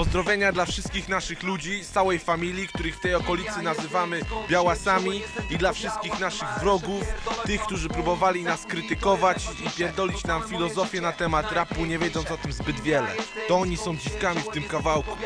Pozdrowienia dla wszystkich naszych ludzi, z całej familii, których w tej okolicy nazywamy białasami i dla wszystkich naszych wrogów, tych, którzy próbowali nas krytykować i pierdolić nam filozofię na temat rapu, nie wiedząc o tym zbyt wiele. To oni są dziwkami w tym kawałku.